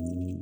Mm-hmm.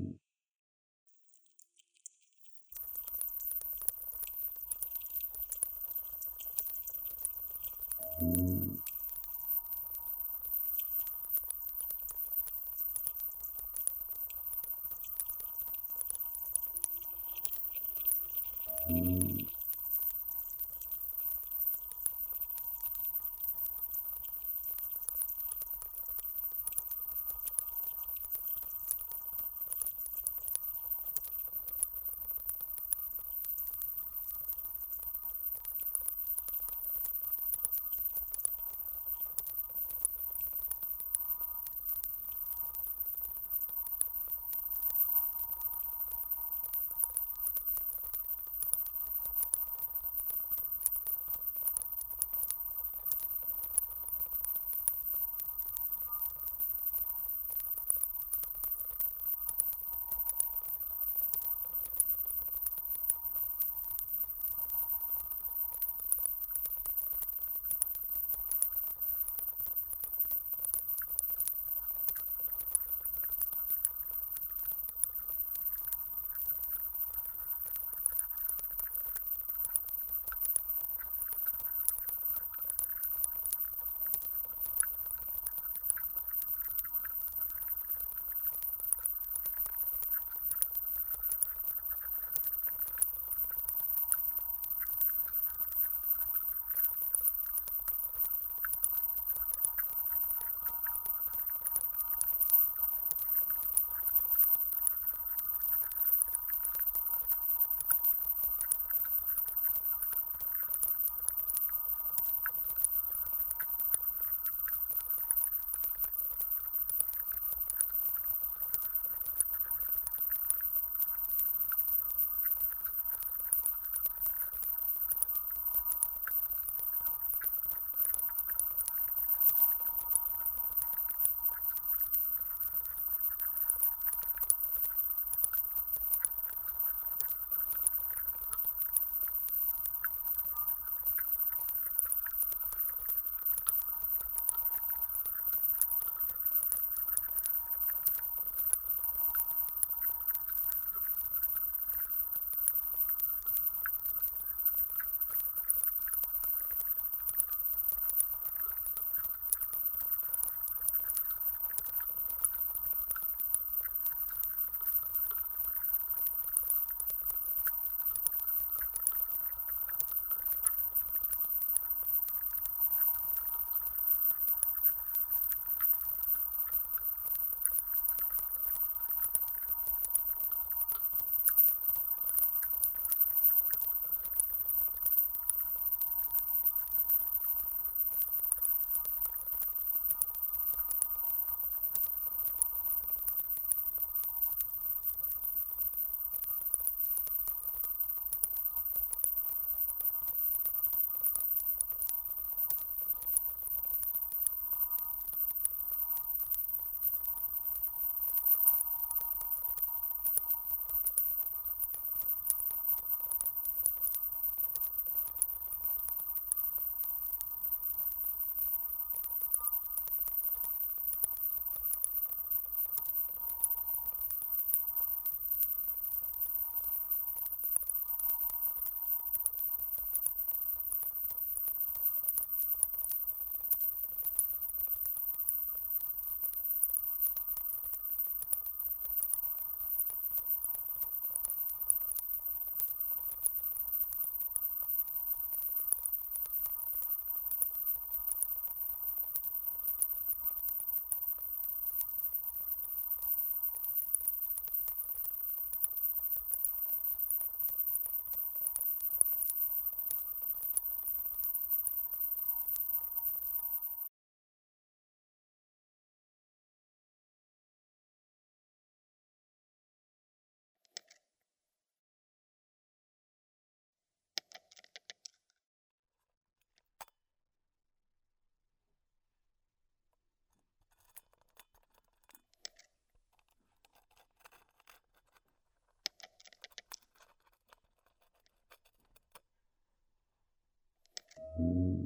Mm-hmm.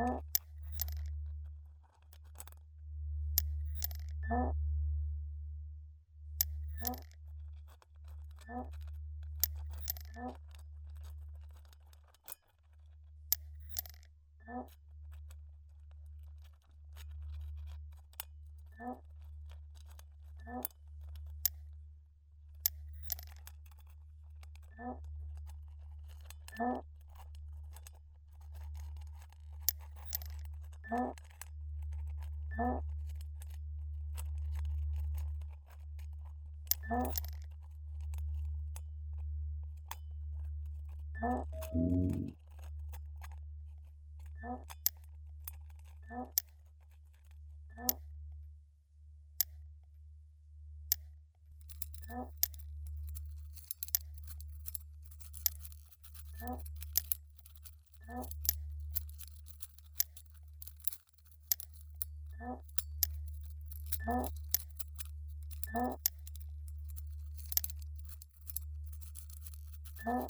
Oh. Oh.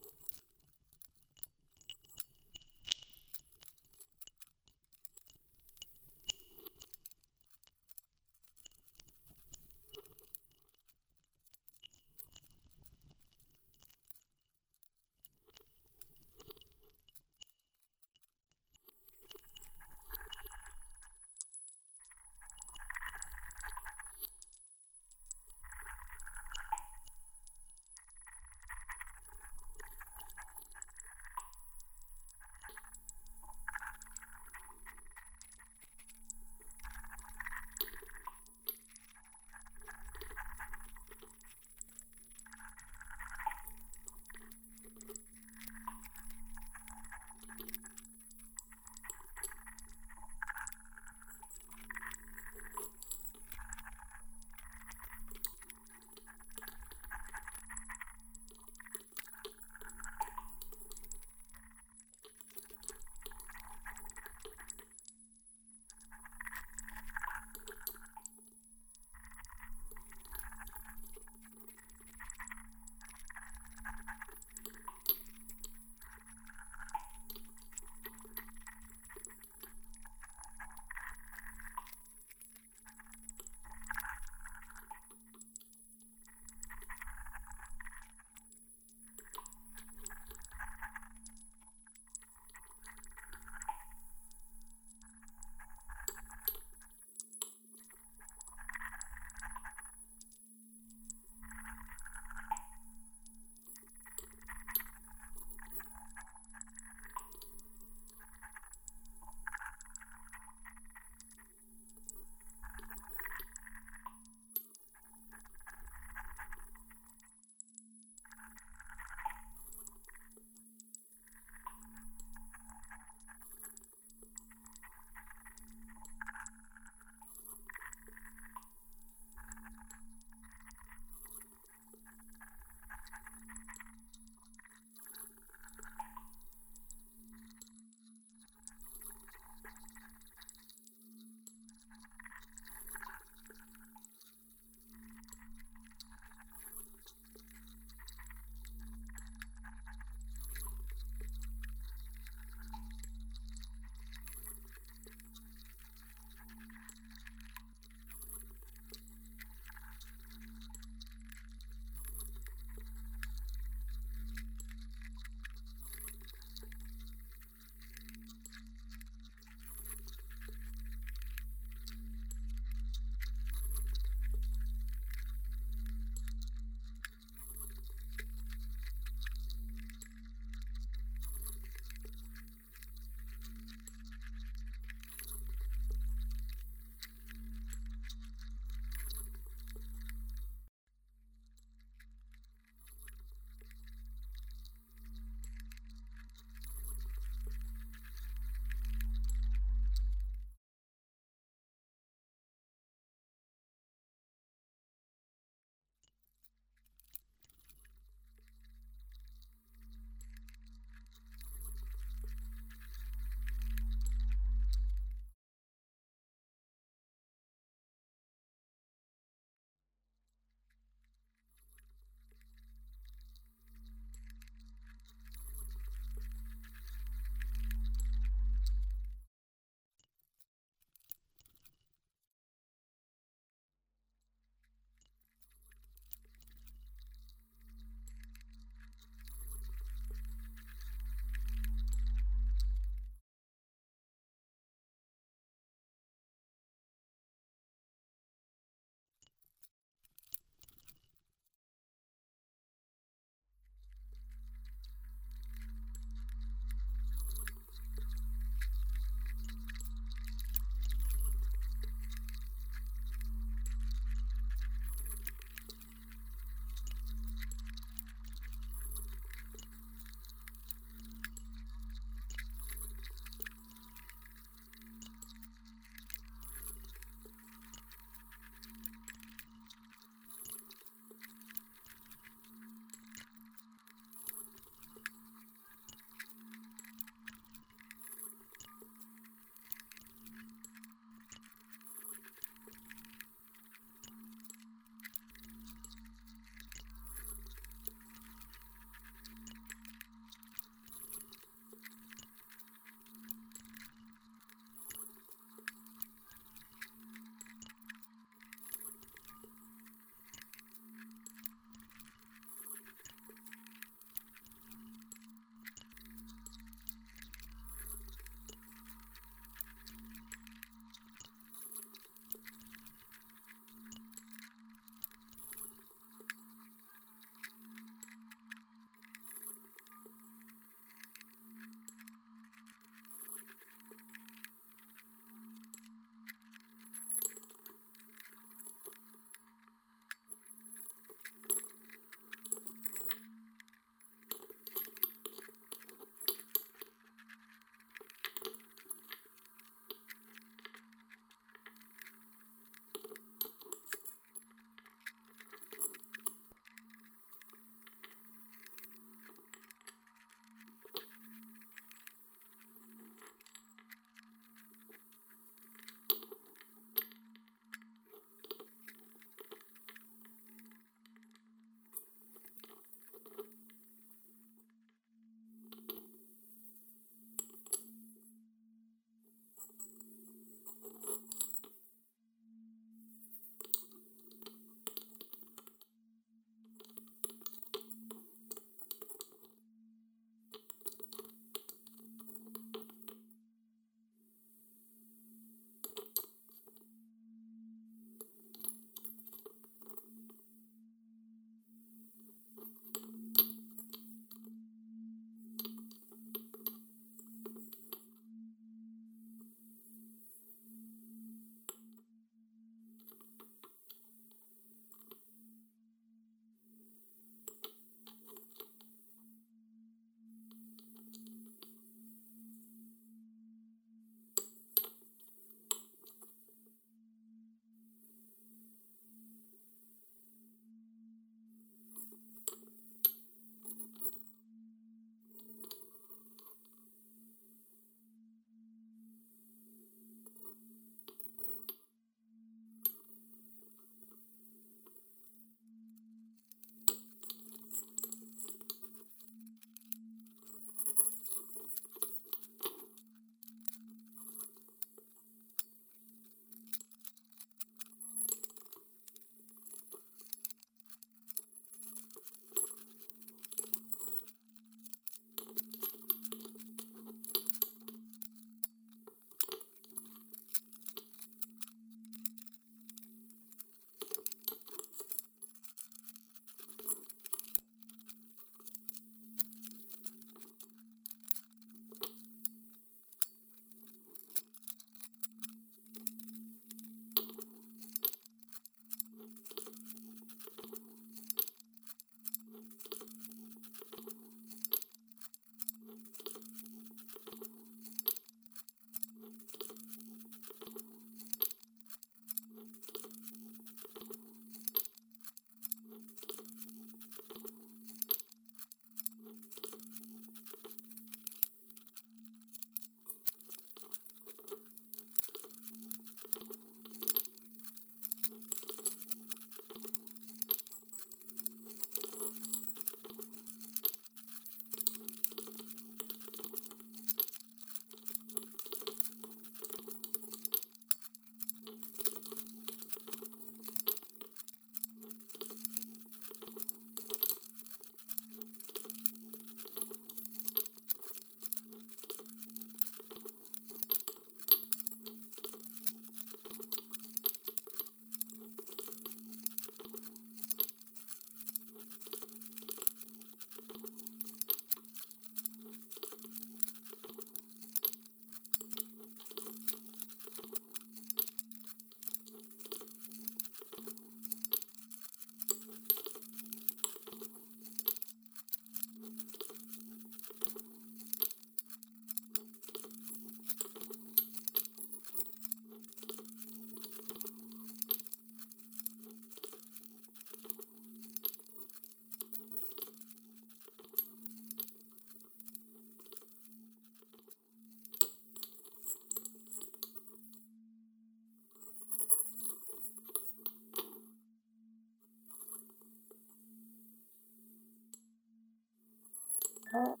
Oh.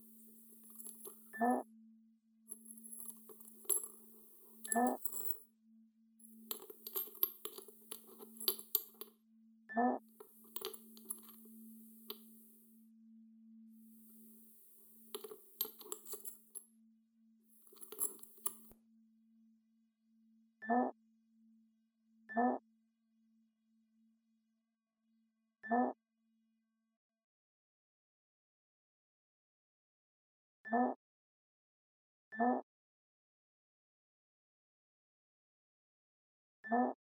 đó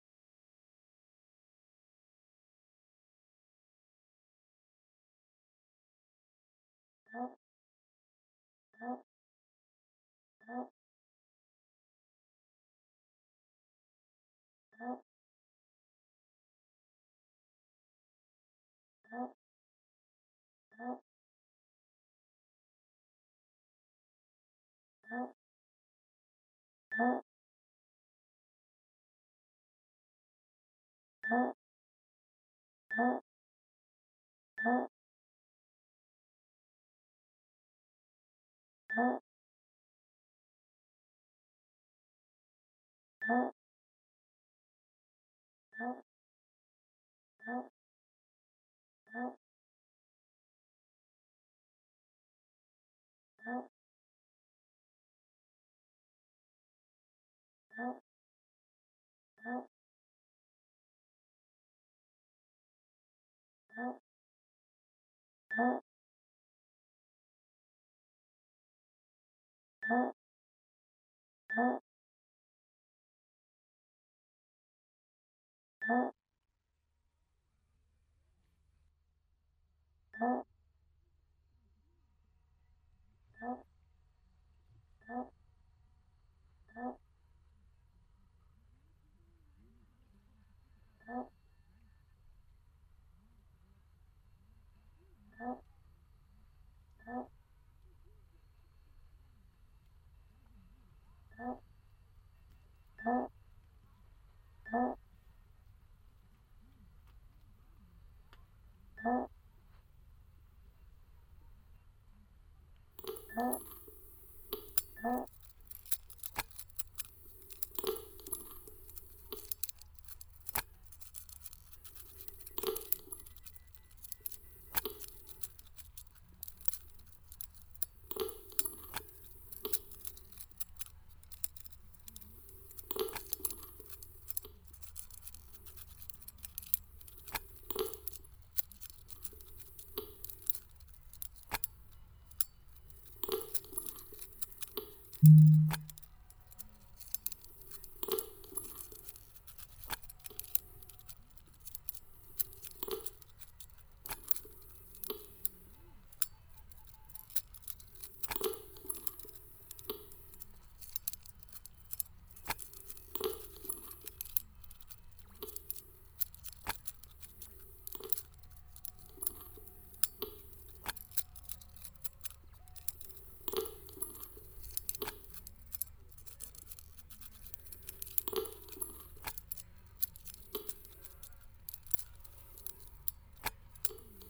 đó đó đó đó đó đó đó đó どんどんどん。Huh? Huh? Huh? Oh.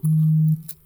Mm-hmm.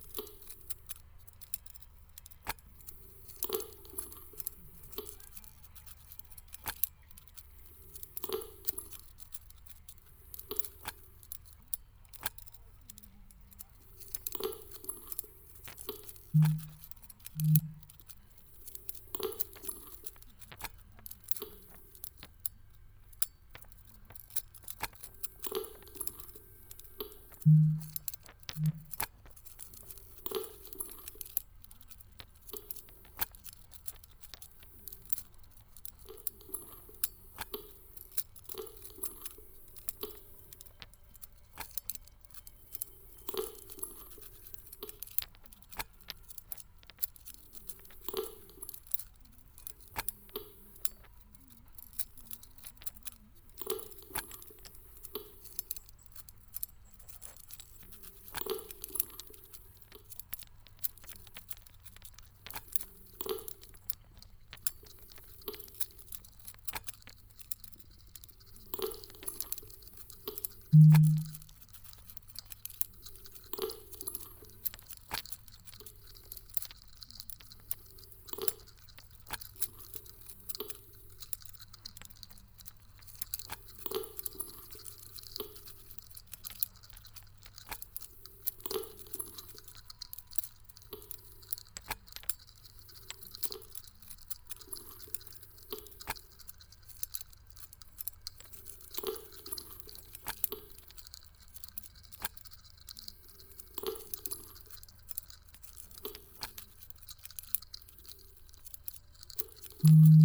Mm-hmm.